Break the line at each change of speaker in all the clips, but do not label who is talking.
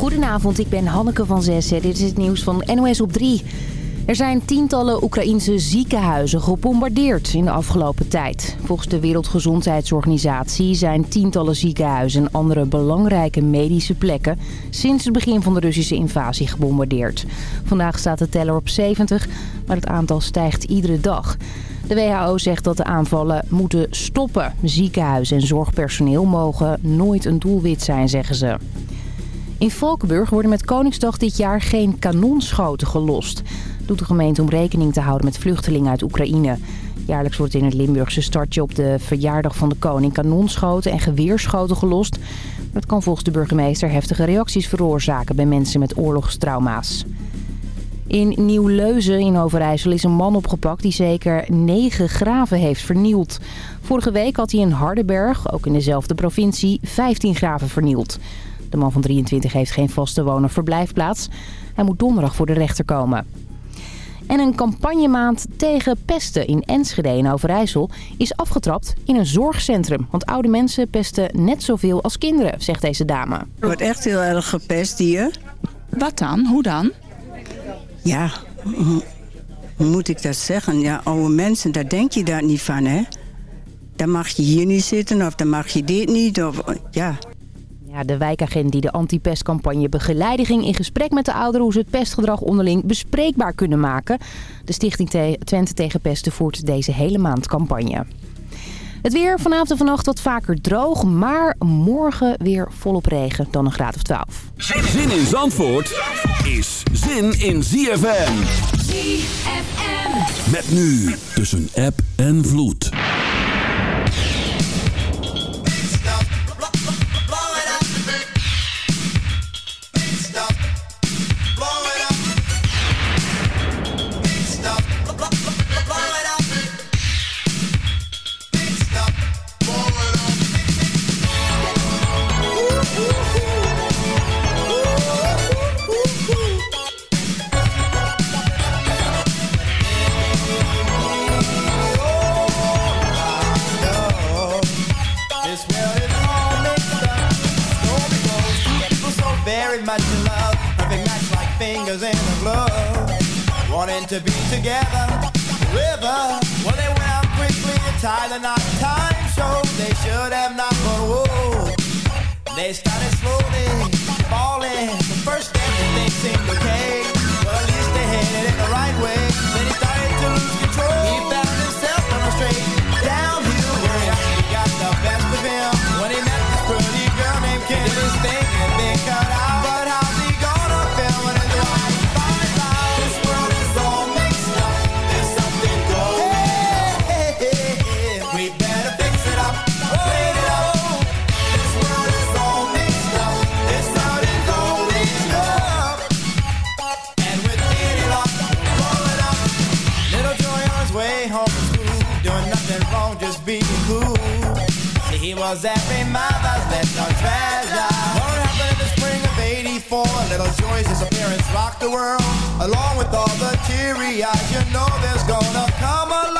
Goedenavond, ik ben Hanneke van Zessen. Dit is het nieuws van NOS op 3. Er zijn tientallen Oekraïnse ziekenhuizen gebombardeerd in de afgelopen tijd. Volgens de Wereldgezondheidsorganisatie zijn tientallen ziekenhuizen en andere belangrijke medische plekken sinds het begin van de Russische invasie gebombardeerd. Vandaag staat de teller op 70, maar het aantal stijgt iedere dag. De WHO zegt dat de aanvallen moeten stoppen. Ziekenhuizen en zorgpersoneel mogen nooit een doelwit zijn, zeggen ze. In Valkenburg worden met Koningsdag dit jaar geen kanonschoten gelost. Doet de gemeente om rekening te houden met vluchtelingen uit Oekraïne. Jaarlijks wordt in het Limburgse startje op de verjaardag van de koning kanonschoten en geweerschoten gelost. Dat kan volgens de burgemeester heftige reacties veroorzaken bij mensen met oorlogstrauma's. In Nieuw-Leuzen in Overijssel is een man opgepakt die zeker negen graven heeft vernield. Vorige week had hij in Hardenberg, ook in dezelfde provincie, 15 graven vernield. De man van 23 heeft geen vaste woon- of verblijfplaats. Hij moet donderdag voor de rechter komen. En een campagnemaand tegen pesten in Enschede in Overijssel is afgetrapt in een zorgcentrum. Want oude mensen pesten net zoveel als kinderen, zegt deze dame. Er
wordt echt heel erg gepest hier.
Wat dan? Hoe dan?
Ja, hoe moet ik dat zeggen? Ja, oude mensen, daar denk je daar niet van, hè? Dan mag je hier niet zitten of dan mag je dit niet. Of, ja,
ja, de wijkagent die de anti-pestcampagne begeleidde ging in gesprek met de ouderen hoe ze het pestgedrag onderling bespreekbaar kunnen maken. De stichting Twente tegen pesten voert deze hele maand campagne. Het weer vanavond en vannacht wat vaker droog, maar morgen weer volop regen, dan een graad of 12.
Zin in Zandvoort is zin in ZFM. ZFM. Met nu tussen app en vloed.
World. Along with all the teary eyes, you know there's gonna come a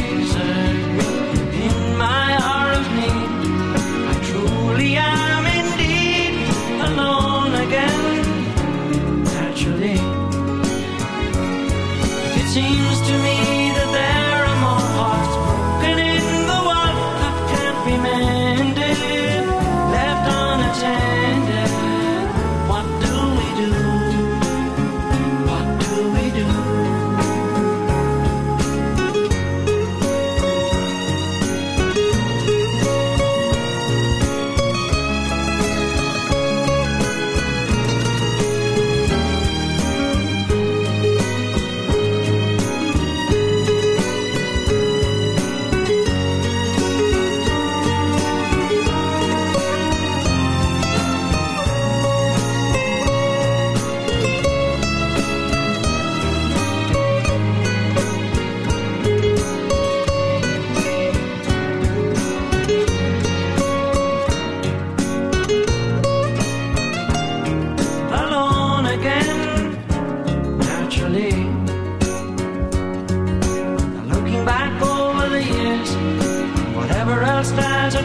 Seems to me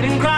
cried and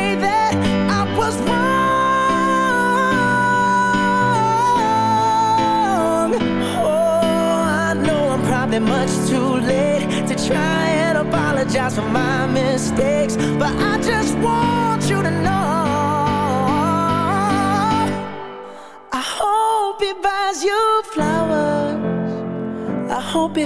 I was wrong. Oh, I know I'm probably much too late to try and apologize for my mistakes, but I just want you to know. I'm probably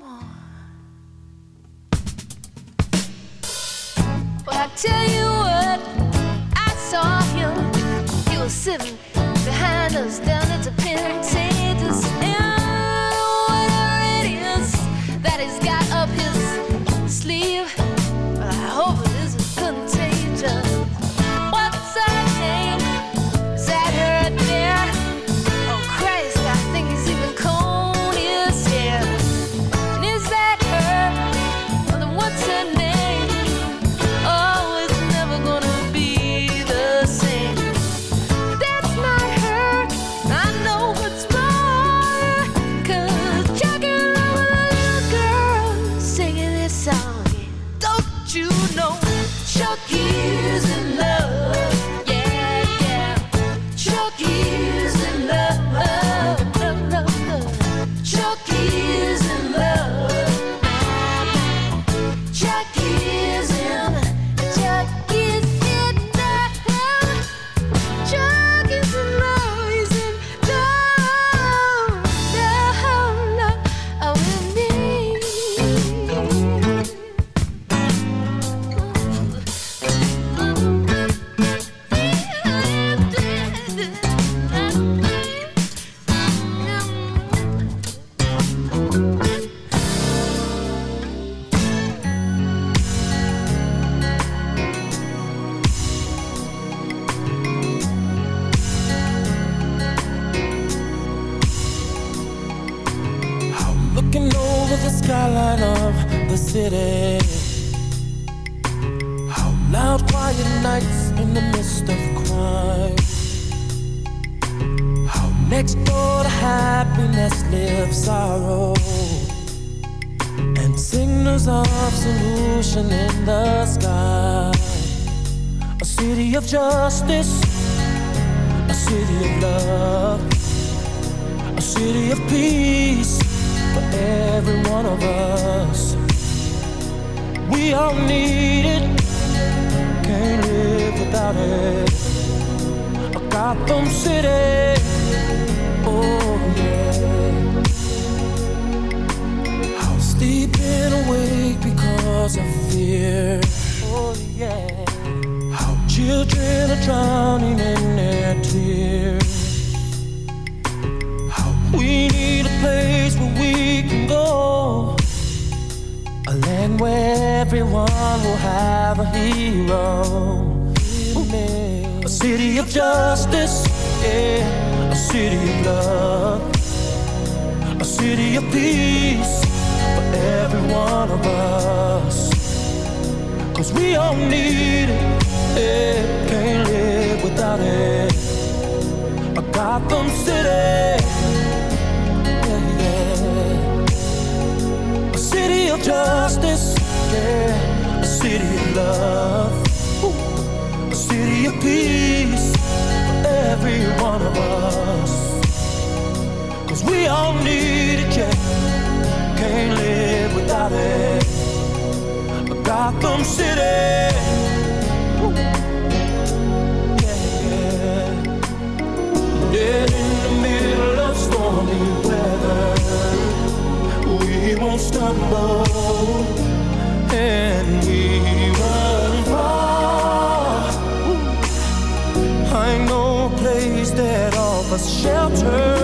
Well, I tell you what, I saw him. He was sitting behind us down at the Pentateuch. And whatever it is that he's got up his sleeve.
city of love, a city of peace for every one of us. Cause we all need it, yeah. Can't live without it. A Gotham City. Dead in the middle of stormy weather We won't stumble and shelter.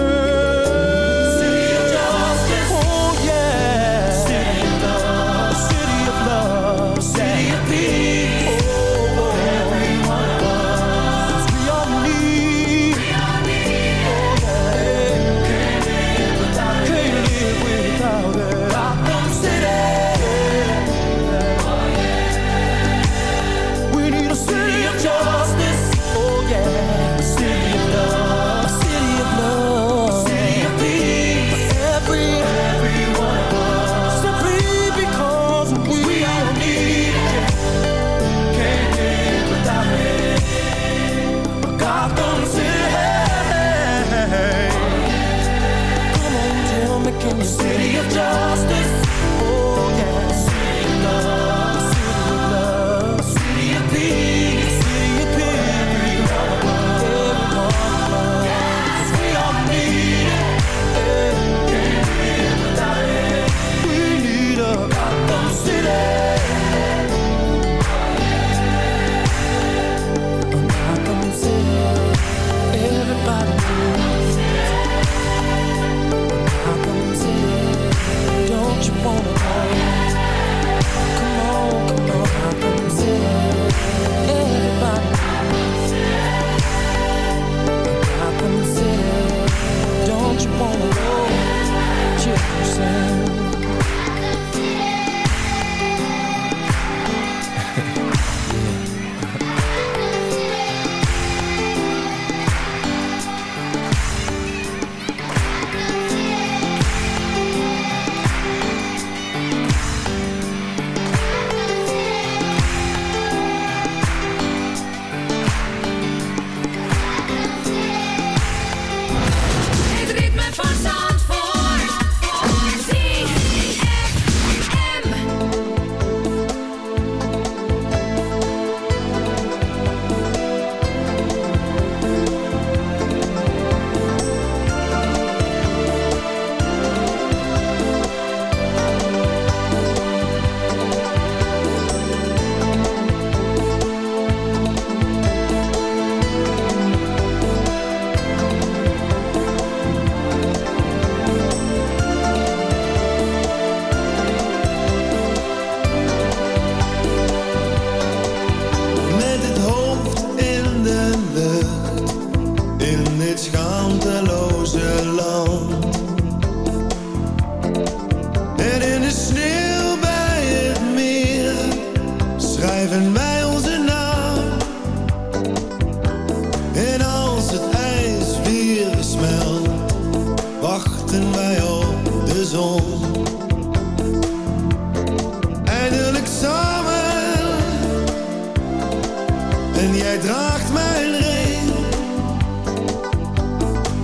en jij draagt mijn ring.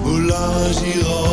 Hoe lang is hier
al?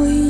回忆。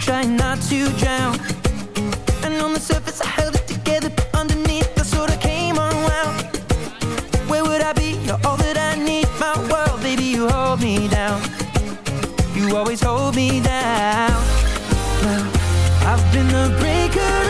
trying not to drown. And on the surface I held it together underneath I sort of came unwound. Where would I be? All that I need. My world, baby, you hold me down. You always hold me down. I've been the breaker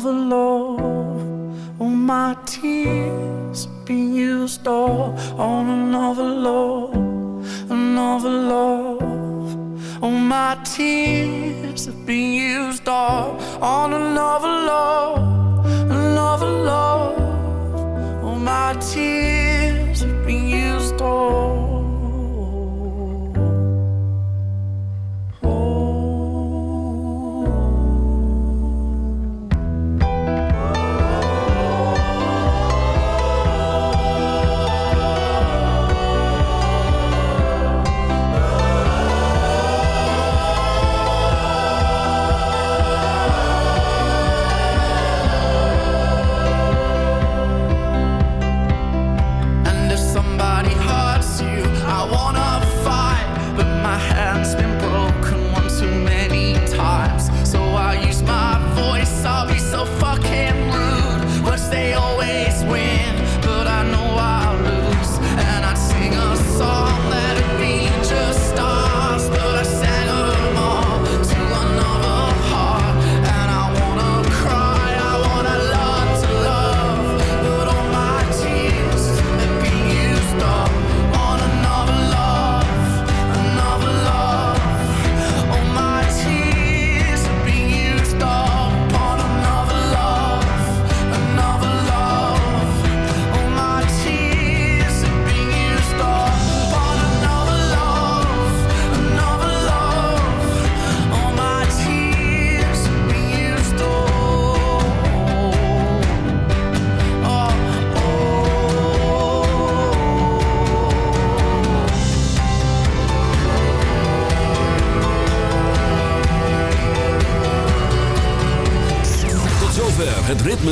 another love. All my tears been used up on another love, another love. All my tears have used up on another love, another love. All my tears have used up.